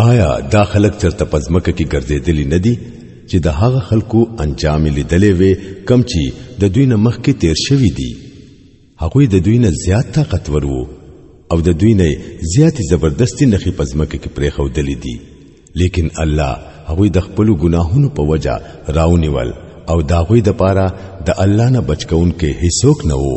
آیا دا خلک چرته پزمکه کې ګرځېدلی نه دي چې د هغه خلکو انجام لیدلې وي کم چې د دوی نه مخکې تیر شوی دي هغه د دوی نه زیات طاقت ورو او د دوی نه زیات زبردستی نخې پزمکه کې پرې خودلې دي لیکن الله هغه د خپل ګناهونو په وجا راونیول او داغوی د پاره د الله نه بچکون کې هیڅوک نه وو